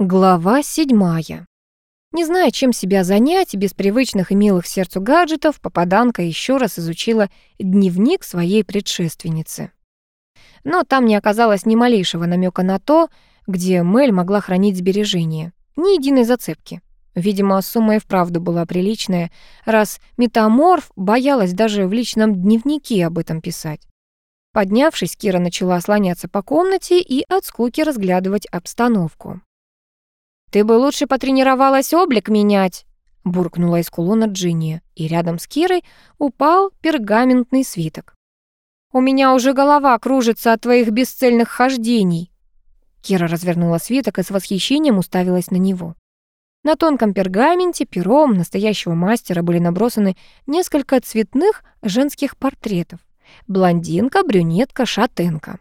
Глава седьмая. Не зная, чем себя занять, без привычных и милых сердцу гаджетов, попаданка еще раз изучила дневник своей предшественницы. Но там не оказалось ни малейшего намека на то, где Мэль могла хранить сбережения. Ни единой зацепки. Видимо, сумма и вправду была приличная, раз метаморф боялась даже в личном дневнике об этом писать. Поднявшись, Кира начала слоняться по комнате и от скуки разглядывать обстановку. «Ты бы лучше потренировалась облик менять», — буркнула из кулона Джинни, и рядом с Кирой упал пергаментный свиток. «У меня уже голова кружится от твоих бесцельных хождений». Кира развернула свиток и с восхищением уставилась на него. На тонком пергаменте пером настоящего мастера были набросаны несколько цветных женских портретов. Блондинка, брюнетка, шатенка.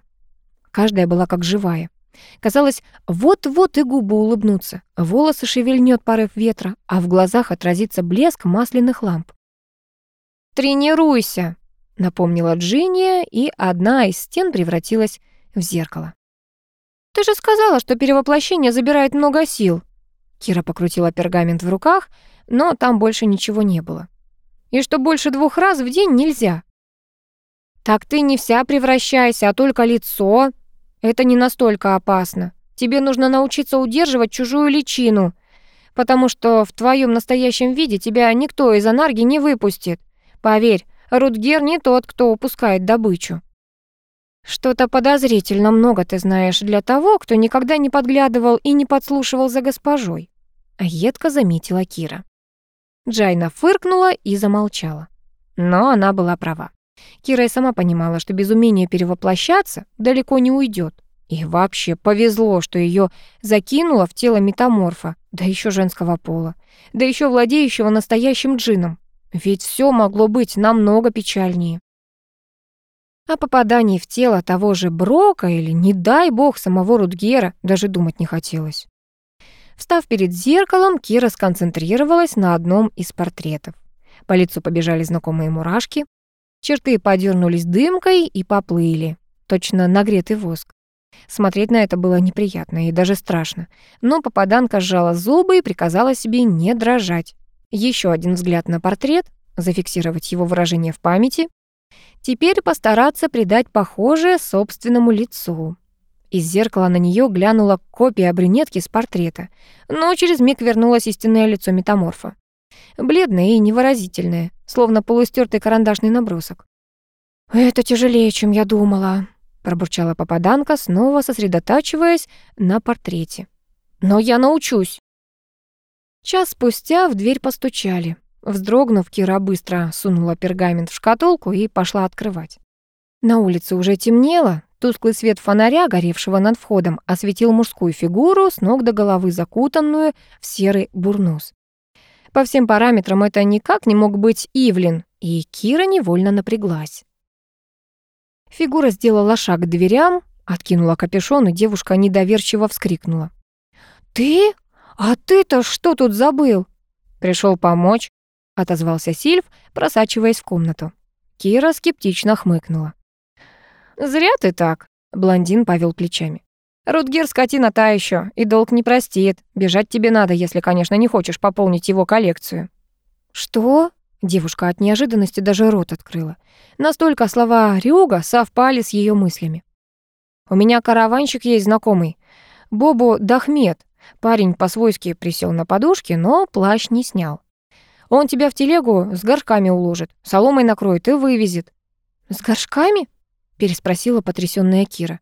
Каждая была как живая. Казалось, вот-вот и губы улыбнутся, волосы шевельнет порыв ветра, а в глазах отразится блеск масляных ламп. «Тренируйся», — напомнила Джинния, и одна из стен превратилась в зеркало. «Ты же сказала, что перевоплощение забирает много сил». Кира покрутила пергамент в руках, но там больше ничего не было. «И что больше двух раз в день нельзя». «Так ты не вся превращайся, а только лицо», это не настолько опасно. Тебе нужно научиться удерживать чужую личину, потому что в твоем настоящем виде тебя никто из анарги не выпустит. Поверь, Рутгер не тот, кто упускает добычу. Что-то подозрительно много ты знаешь для того, кто никогда не подглядывал и не подслушивал за госпожой. Едко заметила Кира. Джайна фыркнула и замолчала. Но она была права. Кира и сама понимала, что без умения перевоплощаться далеко не уйдет. И вообще повезло, что ее закинуло в тело метаморфа, да еще женского пола, да еще владеющего настоящим джином. Ведь все могло быть намного печальнее. О попадании в тело того же Брока или, не дай бог, самого Рудгера даже думать не хотелось. Встав перед зеркалом, Кира сконцентрировалась на одном из портретов. По лицу побежали знакомые мурашки, Черты подернулись дымкой и поплыли, точно нагретый воск. Смотреть на это было неприятно и даже страшно, но попаданка сжала зубы и приказала себе не дрожать. Еще один взгляд на портрет, зафиксировать его выражение в памяти. Теперь постараться придать похожее собственному лицу. Из зеркала на нее глянула копия брюнетки с портрета, но через миг вернулось истинное лицо метаморфа. Бледное и невыразительное, словно полустертый карандашный набросок. «Это тяжелее, чем я думала», — пробурчала попаданка, снова сосредотачиваясь на портрете. «Но я научусь». Час спустя в дверь постучали. Вздрогнув, Кира быстро сунула пергамент в шкатулку и пошла открывать. На улице уже темнело, тусклый свет фонаря, горевшего над входом, осветил мужскую фигуру с ног до головы, закутанную в серый бурнус. По всем параметрам это никак не мог быть Ивлин, и Кира невольно напряглась. Фигура сделала шаг к дверям, откинула капюшон, и девушка недоверчиво вскрикнула. «Ты? А ты-то что тут забыл?» Пришел помочь», — отозвался Сильв, просачиваясь в комнату. Кира скептично хмыкнула. «Зря ты так», — блондин повел плечами. Рутгер скотина та еще, и долг не простит. Бежать тебе надо, если, конечно, не хочешь пополнить его коллекцию». «Что?» Девушка от неожиданности даже рот открыла. Настолько слова Рюга совпали с ее мыслями. «У меня караванщик есть знакомый. Бобу Дахмед. Парень по-свойски присел на подушке, но плащ не снял. Он тебя в телегу с горшками уложит, соломой накроет и вывезет». «С горшками?» — переспросила потрясённая Кира.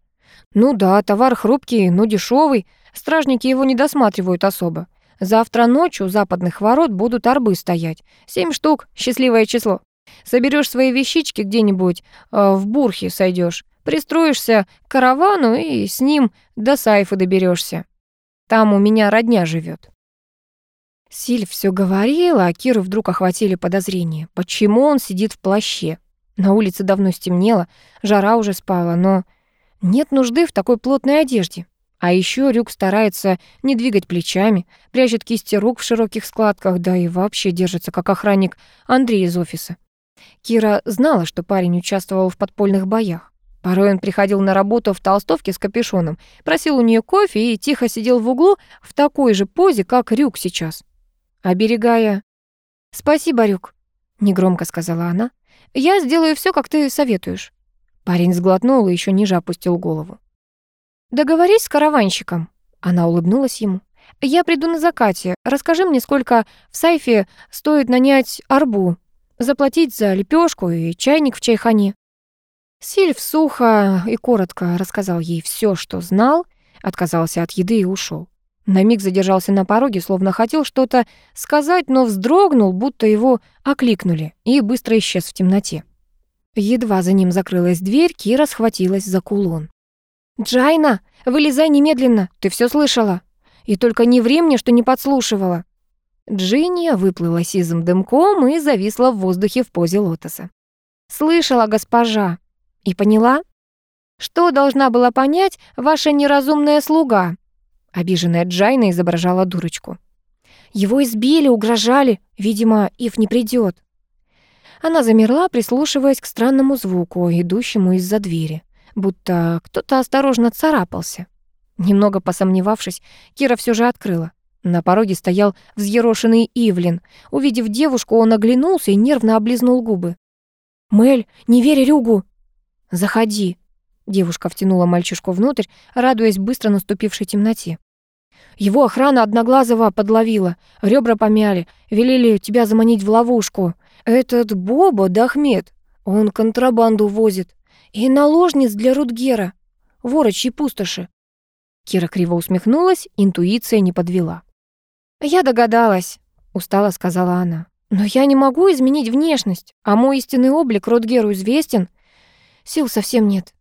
Ну да, товар хрупкий, но дешевый. Стражники его не досматривают особо. Завтра ночью у западных ворот будут арбы стоять. Семь штук, счастливое число. Соберешь свои вещички где-нибудь, э, в Бурхе сойдешь, пристроишься к каравану и с ним до Сайфа доберешься. Там у меня родня живет. Силь все говорила, а Киру вдруг охватили подозрения. Почему он сидит в плаще? На улице давно стемнело, жара уже спала, но нет нужды в такой плотной одежде. А еще Рюк старается не двигать плечами, прячет кисти рук в широких складках, да и вообще держится как охранник Андрей из офиса. Кира знала, что парень участвовал в подпольных боях. Порой он приходил на работу в толстовке с капюшоном, просил у нее кофе и тихо сидел в углу в такой же позе, как Рюк сейчас. Оберегая... «Спасибо, Рюк», — негромко сказала она. «Я сделаю все, как ты советуешь». Парень сглотнул и еще ниже опустил голову. «Договорись с караванщиком», — она улыбнулась ему. «Я приду на закате. Расскажи мне, сколько в Сайфе стоит нанять арбу, заплатить за лепешку и чайник в чайхане». Сильв сухо и коротко рассказал ей все, что знал, отказался от еды и ушел. На миг задержался на пороге, словно хотел что-то сказать, но вздрогнул, будто его окликнули, и быстро исчез в темноте. Едва за ним закрылась дверь, Кира схватилась за кулон. «Джайна, вылезай немедленно, ты все слышала. И только не ври мне, что не подслушивала». Джинния выплыла сизым дымком и зависла в воздухе в позе лотоса. «Слышала, госпожа», и поняла? Что должна была понять ваша неразумная слуга? Обиженная Джайна изображала дурочку. Его избили, угрожали. Видимо, Ив не придет. Она замерла, прислушиваясь к странному звуку, идущему из-за двери, будто кто-то осторожно царапался. Немного посомневавшись, Кира все же открыла. На пороге стоял взъерошенный Ивлин. Увидев девушку, он оглянулся и нервно облизнул губы. «Мэль, не верь Рюгу!» «Заходи». Девушка втянула мальчишку внутрь, радуясь быстро наступившей темноте. Его охрана Одноглазого подловила, ребра помяли, велели тебя заманить в ловушку. Этот Боба Дахмед, он контрабанду возит. И наложниц для Рудгера, ворочьи пустоши. Кира криво усмехнулась, интуиция не подвела. «Я догадалась», — устало сказала она. «Но я не могу изменить внешность, а мой истинный облик Рудгеру известен. Сил совсем нет.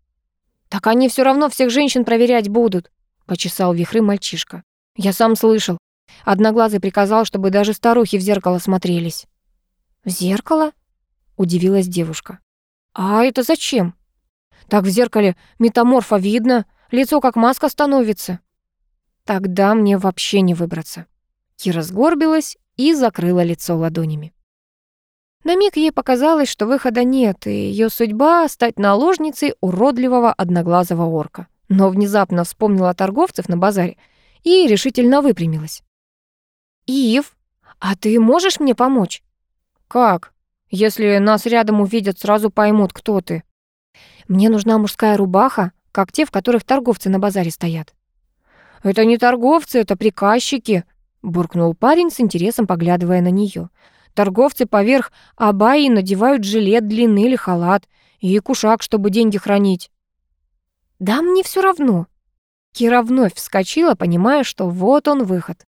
Так они все равно всех женщин проверять будут, почесал вихры мальчишка. Я сам слышал. Одноглазый приказал, чтобы даже старухи в зеркало смотрелись. В зеркало? удивилась девушка. А это зачем? Так в зеркале метаморфа видно, лицо как маска становится. Тогда мне вообще не выбраться. Кира сгорбилась и закрыла лицо ладонями. На миг ей показалось, что выхода нет, и ее судьба — стать наложницей уродливого одноглазого орка. Но внезапно вспомнила торговцев на базаре и решительно выпрямилась. «Ив, а ты можешь мне помочь?» «Как? Если нас рядом увидят, сразу поймут, кто ты». «Мне нужна мужская рубаха, как те, в которых торговцы на базаре стоят». «Это не торговцы, это приказчики», — буркнул парень с интересом, поглядывая на нее. Торговцы поверх абайи надевают жилет длины или халат и кушак, чтобы деньги хранить. Да мне все равно. Кира вновь вскочила, понимая, что вот он выход.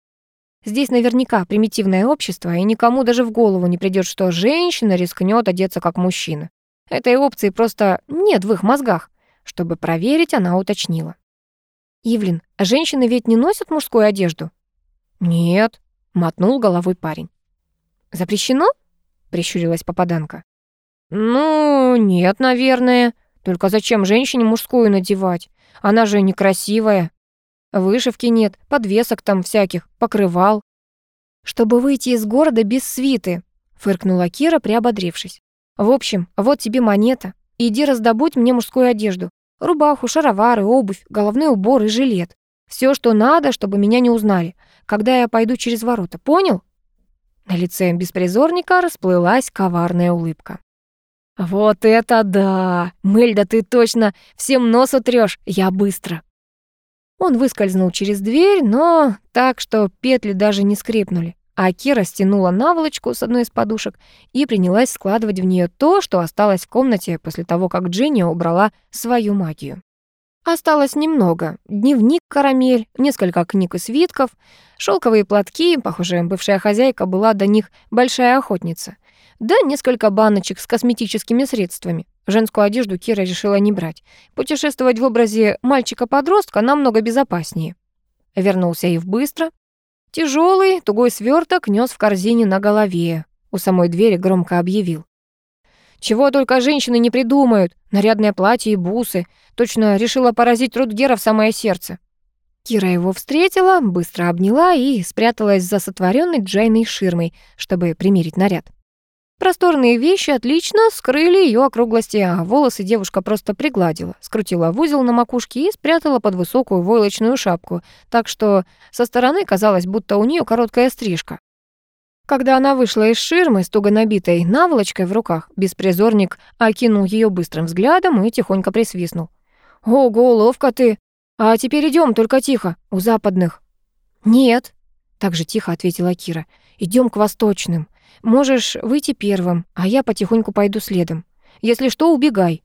Здесь наверняка примитивное общество, и никому даже в голову не придет, что женщина рискнет одеться как мужчина. Этой опции просто нет в их мозгах. Чтобы проверить, она уточнила. «Ивлин, женщины ведь не носят мужскую одежду?» «Нет», — мотнул головой парень. «Запрещено?» — прищурилась попаданка. «Ну, нет, наверное. Только зачем женщине мужскую надевать? Она же некрасивая. Вышивки нет, подвесок там всяких, покрывал». «Чтобы выйти из города без свиты», — фыркнула Кира, приободрившись. «В общем, вот тебе монета. Иди раздобудь мне мужскую одежду. Рубаху, шаровары, обувь, головной убор и жилет. Все, что надо, чтобы меня не узнали, когда я пойду через ворота. Понял?» На лице беспризорника расплылась коварная улыбка. «Вот это да! Мельда, ты точно всем нос утрёшь, я быстро!» Он выскользнул через дверь, но так, что петли даже не скрипнули, а Кира стянула наволочку с одной из подушек и принялась складывать в нее то, что осталось в комнате после того, как Джинни убрала свою магию. Осталось немного. Дневник «Карамель», несколько книг и свитков, шелковые платки, похоже, бывшая хозяйка была до них большая охотница, да несколько баночек с косметическими средствами. Женскую одежду Кира решила не брать. Путешествовать в образе мальчика-подростка намного безопаснее. Вернулся Ив быстро. Тяжелый, тугой сверток нес в корзине на голове. У самой двери громко объявил. Чего только женщины не придумают. Нарядное платье и бусы. Точно решила поразить Рутгера в самое сердце. Кира его встретила, быстро обняла и спряталась за сотворенной Джайной ширмой, чтобы примерить наряд. Просторные вещи отлично скрыли ее округлости, а волосы девушка просто пригладила, скрутила в узел на макушке и спрятала под высокую войлочную шапку, так что со стороны казалось, будто у нее короткая стрижка. Когда она вышла из ширмы с туго набитой наволочкой в руках, беспризорник окинул ее быстрым взглядом и тихонько присвистнул. «Ого, ловко ты! А теперь идем, только тихо, у западных». «Нет», — так же тихо ответила Кира, идем к восточным. Можешь выйти первым, а я потихоньку пойду следом. Если что, убегай».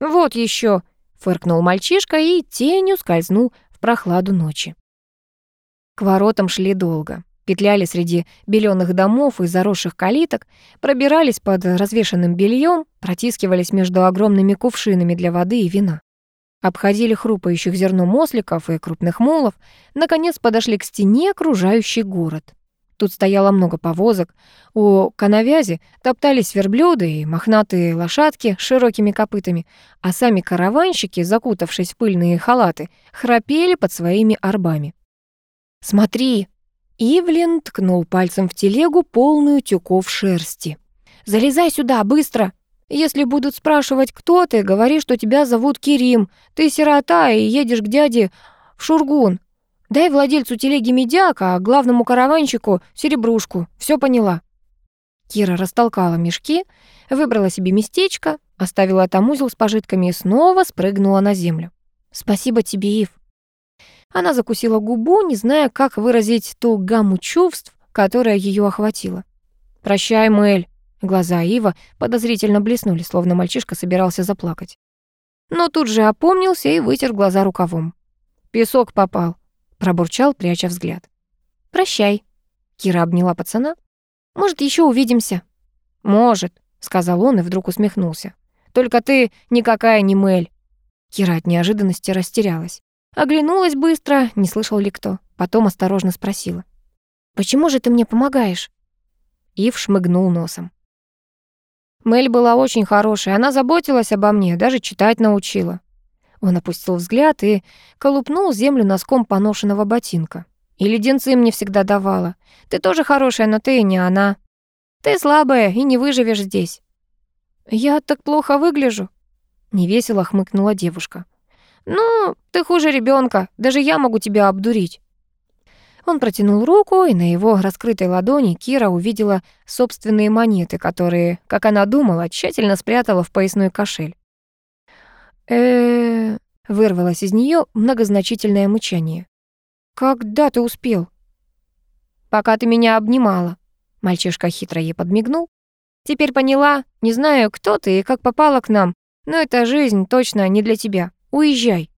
«Вот еще, фыркнул мальчишка и тенью скользнул в прохладу ночи. К воротам шли долго. Петляли среди беленых домов и заросших калиток, пробирались под развешанным бельем, протискивались между огромными кувшинами для воды и вина. Обходили хрупающих зерном осликов и крупных мулов, наконец подошли к стене, окружающей город. Тут стояло много повозок. У коновязи топтались верблюды и мохнатые лошадки с широкими копытами, а сами караванщики, закутавшись в пыльные халаты, храпели под своими арбами. «Смотри!» Ивлин ткнул пальцем в телегу, полную тюков шерсти. «Залезай сюда, быстро! Если будут спрашивать, кто ты, говори, что тебя зовут Кирим. Ты сирота и едешь к дяде в Шургун. Дай владельцу телеги медяк, а главному караванщику серебрушку. Все поняла». Кира растолкала мешки, выбрала себе местечко, оставила там узел с пожитками и снова спрыгнула на землю. «Спасибо тебе, Ив». Она закусила губу, не зная, как выразить ту гамму чувств, которая ее охватила. «Прощай, Мэль». Глаза Ива подозрительно блеснули, словно мальчишка собирался заплакать. Но тут же опомнился и вытер глаза рукавом. «Песок попал пробурчал, пряча взгляд. «Прощай», — Кира обняла пацана. «Может, еще увидимся?» «Может», — сказал он и вдруг усмехнулся. «Только ты никакая не Мэль». Кира от неожиданности растерялась. Оглянулась быстро, не слышал ли кто. Потом осторожно спросила. «Почему же ты мне помогаешь?» Ив шмыгнул носом. Мэль была очень хорошей, она заботилась обо мне, даже читать научила. Он опустил взгляд и колупнул землю носком поношенного ботинка. «И леденцы мне всегда давала. Ты тоже хорошая, но ты не она. Ты слабая и не выживешь здесь». «Я так плохо выгляжу?» Невесело хмыкнула девушка. «Ну, ты хуже ребенка. Даже я могу тебя обдурить». Он протянул руку, и на его раскрытой ладони Кира увидела собственные монеты, которые, как она думала, тщательно спрятала в поясной кошель э вырвалось из нее многозначительное мычание. «Когда ты успел?» «Пока ты меня обнимала», — мальчишка хитро ей подмигнул. «Теперь поняла, не знаю, кто ты и как попала к нам, но эта жизнь точно не для тебя. Уезжай».